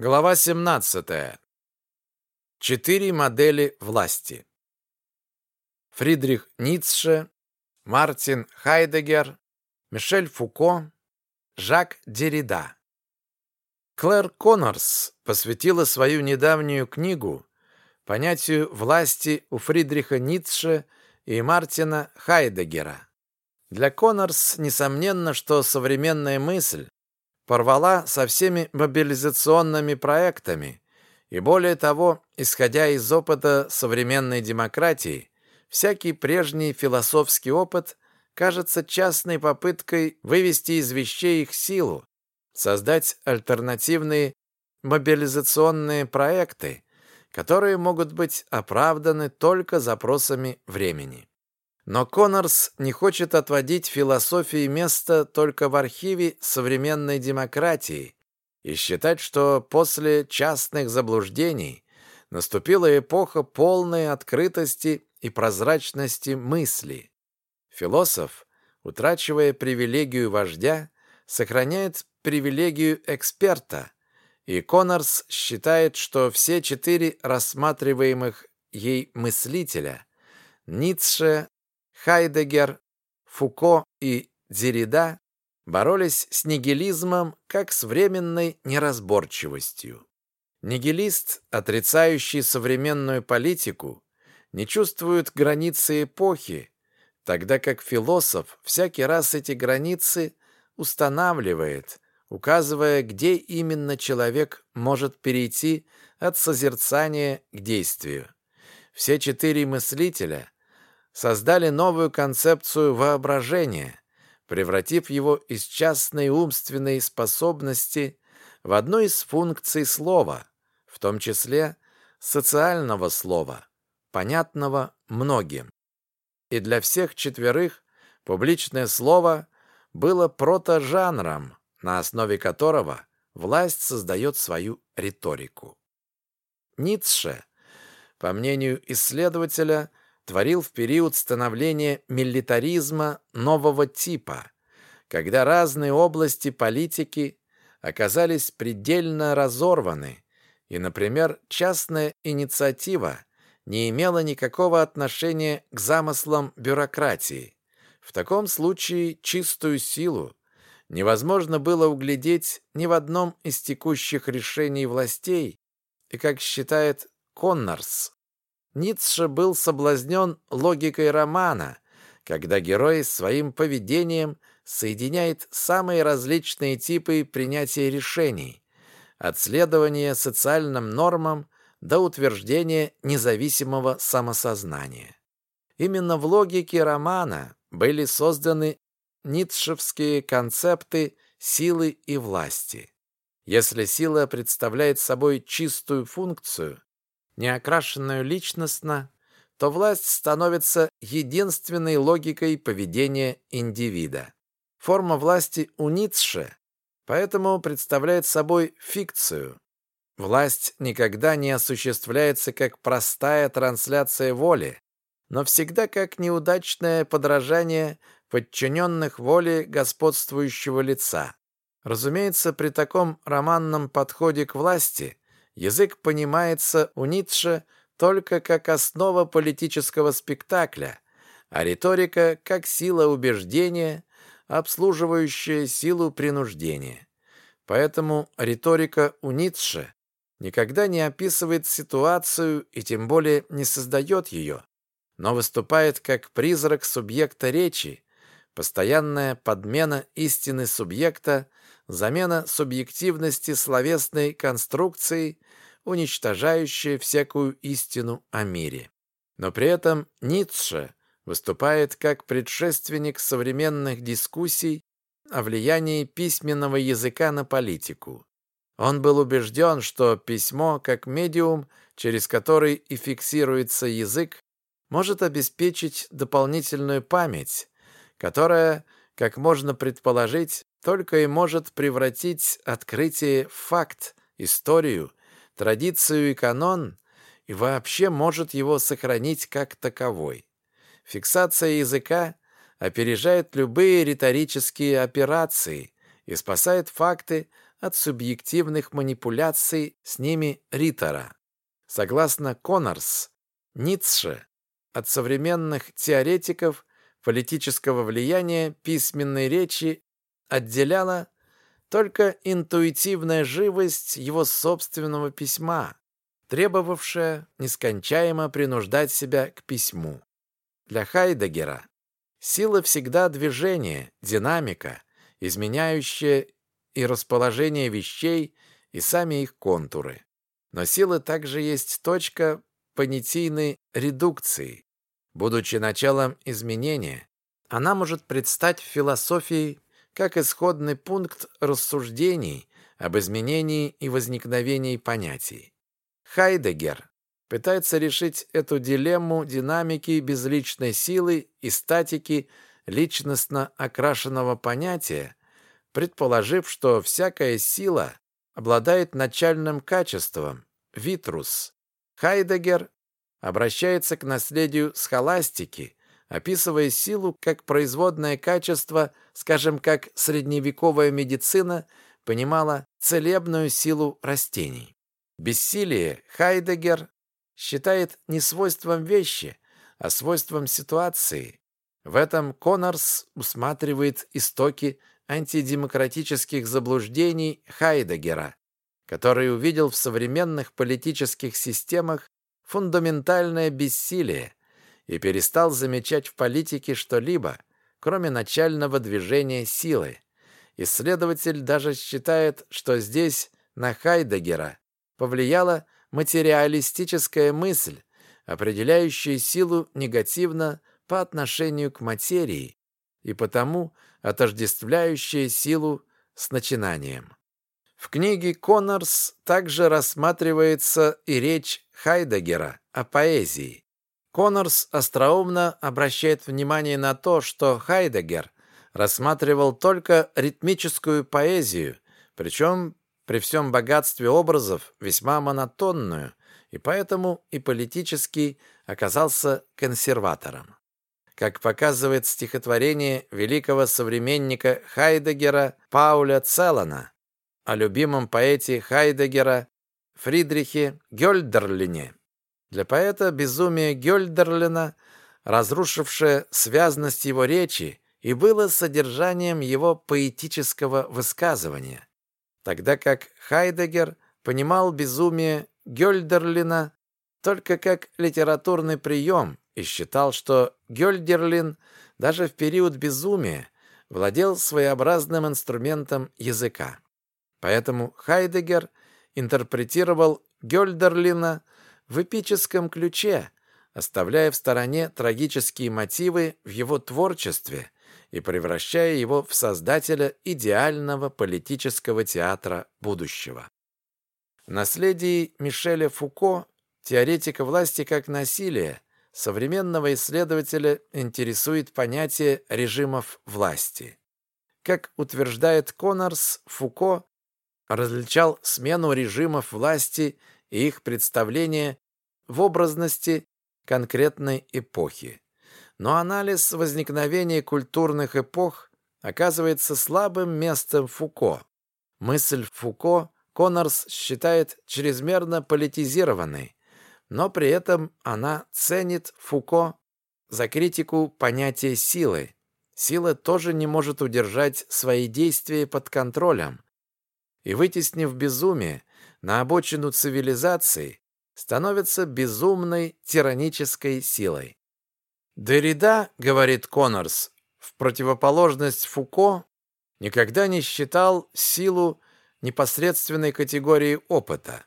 Глава 17. Четыре модели власти. Фридрих Ницше, Мартин Хайдегер, Мишель Фуко, Жак Деррида. Клэр Коннорс посвятила свою недавнюю книгу понятию власти у Фридриха Ницше и Мартина Хайдегера. Для Коннорс несомненно, что современная мысль порвала со всеми мобилизационными проектами, и более того, исходя из опыта современной демократии, всякий прежний философский опыт кажется частной попыткой вывести из вещей их силу, создать альтернативные мобилизационные проекты, которые могут быть оправданы только запросами времени. Но Коннорс не хочет отводить философии место только в архиве современной демократии и считать, что после частных заблуждений наступила эпоха полной открытости и прозрачности мысли. Философ, утрачивая привилегию вождя, сохраняет привилегию эксперта, и Коннорс считает, что все четыре рассматриваемых ей мыслителя – Ницше, Хайдегер, Фуко и Деррида боролись с нигилизмом как с временной неразборчивостью. Нигилист, отрицающий современную политику, не чувствует границы эпохи, тогда как философ всякий раз эти границы устанавливает, указывая, где именно человек может перейти от созерцания к действию. Все четыре мыслителя создали новую концепцию воображения, превратив его из частной умственной способности в одну из функций слова, в том числе социального слова, понятного многим. И для всех четверых публичное слово было протожанром, на основе которого власть создает свою риторику. Ницше, по мнению исследователя, творил в период становления милитаризма нового типа, когда разные области политики оказались предельно разорваны, и, например, частная инициатива не имела никакого отношения к замыслам бюрократии. В таком случае чистую силу невозможно было углядеть ни в одном из текущих решений властей, и, как считает Коннорс, Ницше был соблазнен логикой романа, когда герой своим поведением соединяет самые различные типы принятия решений, от следования социальным нормам до утверждения независимого самосознания. Именно в логике романа были созданы ницшевские концепты силы и власти. Если сила представляет собой чистую функцию, не окрашенную личностно, то власть становится единственной логикой поведения индивида. Форма власти у Ницше поэтому представляет собой фикцию. Власть никогда не осуществляется как простая трансляция воли, но всегда как неудачное подражание подчиненных воле господствующего лица. Разумеется, при таком романном подходе к власти Язык понимается у Ницше только как основа политического спектакля, а риторика как сила убеждения, обслуживающая силу принуждения. Поэтому риторика у Ницше никогда не описывает ситуацию и тем более не создает ее, но выступает как призрак субъекта речи, постоянная подмена истины субъекта, замена субъективности словесной конструкцией уничтожающее всякую истину о мире. Но при этом Ницше выступает как предшественник современных дискуссий о влиянии письменного языка на политику. Он был убежден, что письмо, как медиум, через который и фиксируется язык, может обеспечить дополнительную память, которая, как можно предположить, только и может превратить открытие в факт, историю, традицию и канон и вообще может его сохранить как таковой. Фиксация языка опережает любые риторические операции и спасает факты от субъективных манипуляций с ними Риттера. Согласно Коннорс, Ницше от современных теоретиков политического влияния письменной речи отделяла только интуитивная живость его собственного письма, требовавшая нескончаемо принуждать себя к письму. Для Хайдегера сила всегда движение, динамика, изменяющая и расположение вещей, и сами их контуры. Но сила также есть точка понятийной редукции. Будучи началом изменения, она может предстать в философии как исходный пункт рассуждений об изменении и возникновении понятий. Хайдегер пытается решить эту дилемму динамики безличной силы и статики личностно окрашенного понятия, предположив, что всякая сила обладает начальным качеством – витрус. Хайдегер обращается к наследию схоластики, описывая силу как производное качество, скажем, как средневековая медицина понимала целебную силу растений. Бессилие Хайдегер считает не свойством вещи, а свойством ситуации. В этом Коннорс усматривает истоки антидемократических заблуждений Хайдегера, который увидел в современных политических системах фундаментальное бессилие и перестал замечать в политике что-либо, кроме начального движения силы. Исследователь даже считает, что здесь на Хайдегера повлияла материалистическая мысль, определяющая силу негативно по отношению к материи и потому отождествляющая силу с начинанием. В книге Коннорс также рассматривается и речь Хайдегера о поэзии. Коннорс остроумно обращает внимание на то, что Хайдегер рассматривал только ритмическую поэзию, причем при всем богатстве образов весьма монотонную, и поэтому и политически оказался консерватором. Как показывает стихотворение великого современника Хайдегера Пауля Целлана о любимом поэте Хайдегера Фридрихе Гёльдерлине. Для поэта безумие Гёльдерлина, разрушившее связность его речи, и было содержанием его поэтического высказывания тогда как Хайдегер понимал безумие Гёльдерлина только как литературный прием и считал, что Гёльдерлин даже в период безумия владел своеобразным инструментом языка. Поэтому Хайдегер интерпретировал Гёльдерлина в эпическом ключе, оставляя в стороне трагические мотивы в его творчестве и превращая его в создателя идеального политического театра будущего. В наследии Мишеля Фуко, теоретика власти как насилия, современного исследователя интересует понятие режимов власти. Как утверждает Коннорс, Фуко различал смену режимов власти и их представление в образности конкретной эпохи но анализ возникновения культурных эпох оказывается слабым местом Фуко. Мысль Фуко Коннорс считает чрезмерно политизированной, но при этом она ценит Фуко за критику понятия силы. Сила тоже не может удержать свои действия под контролем. И вытеснив безумие на обочину цивилизации, становится безумной тиранической силой. Деррида, говорит Коннорс, в противоположность Фуко, никогда не считал силу непосредственной категории опыта.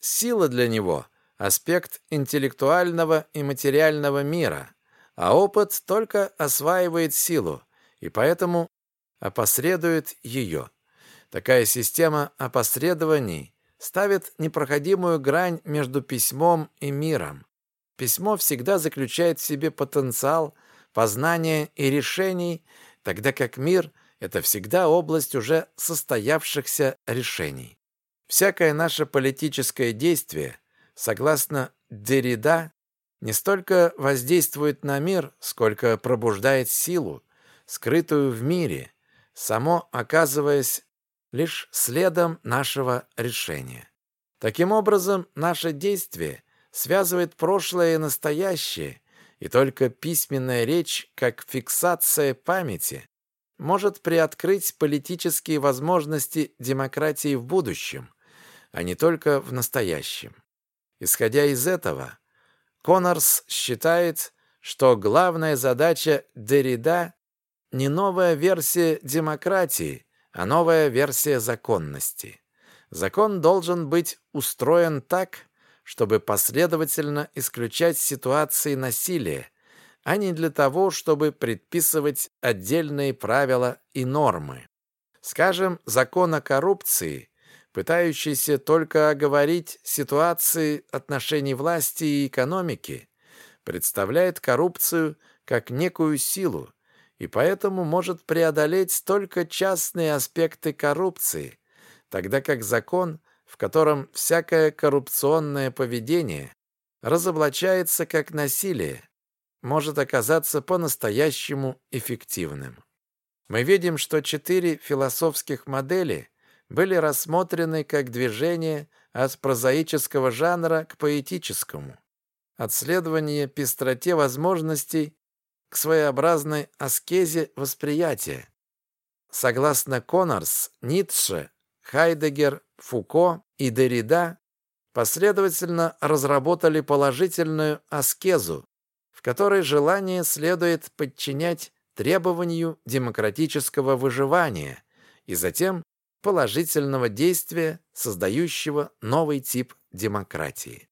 Сила для него – аспект интеллектуального и материального мира, а опыт только осваивает силу и поэтому опосредует ее. Такая система опосредований ставит непроходимую грань между письмом и миром. Письмо всегда заключает в себе потенциал познания и решений, тогда как мир — это всегда область уже состоявшихся решений. Всякое наше политическое действие, согласно Деррида, не столько воздействует на мир, сколько пробуждает силу, скрытую в мире, само оказываясь лишь следом нашего решения. Таким образом, наше действие связывает прошлое и настоящее, и только письменная речь, как фиксация памяти, может приоткрыть политические возможности демократии в будущем, а не только в настоящем. Исходя из этого, Коннорс считает, что главная задача Деррида не новая версия демократии, а новая версия законности. Закон должен быть устроен так, чтобы последовательно исключать ситуации насилия, а не для того, чтобы предписывать отдельные правила и нормы. Скажем, закон о коррупции, пытающийся только оговорить ситуации отношений власти и экономики, представляет коррупцию как некую силу, и поэтому может преодолеть только частные аспекты коррупции, тогда как закон, в котором всякое коррупционное поведение разоблачается как насилие, может оказаться по-настоящему эффективным. Мы видим, что четыре философских модели были рассмотрены как движение от прозаического жанра к поэтическому, от следования пестроте возможностей к своеобразной аскезе восприятия. Согласно Коннорс, Ницше, Хайдегер, Фуко и Деррида последовательно разработали положительную аскезу, в которой желание следует подчинять требованию демократического выживания и затем положительного действия, создающего новый тип демократии.